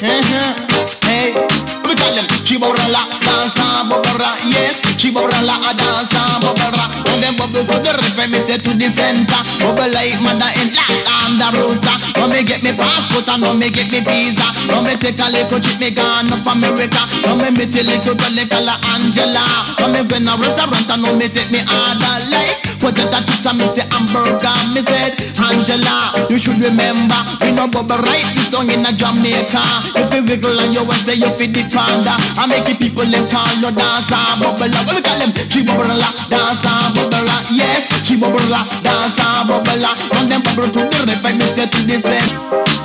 Uh-huh. Hey, we call them Chiborala, dancer, bobara, yes, Chiborala, a dancer, bobara. And bubble to the rip, me say to the center, bubble like mother in land, I'm the rooster. Come me get me passport and me get me visa. Come me take a little trip, me gone up America. Come me meet a little girl, her Angela. Come me when a restaurant and come me take me order like. Me say hamburger, me said Angela, you should remember We no bubble right this song in a Jamaica. If you wiggle and you want say you fit the panda I make the people them call you dancer. Bubble What we call them? She bubble la, dancer bubble la Yes, she bubble la, dancer bubble la And them bubble to the and me say to the same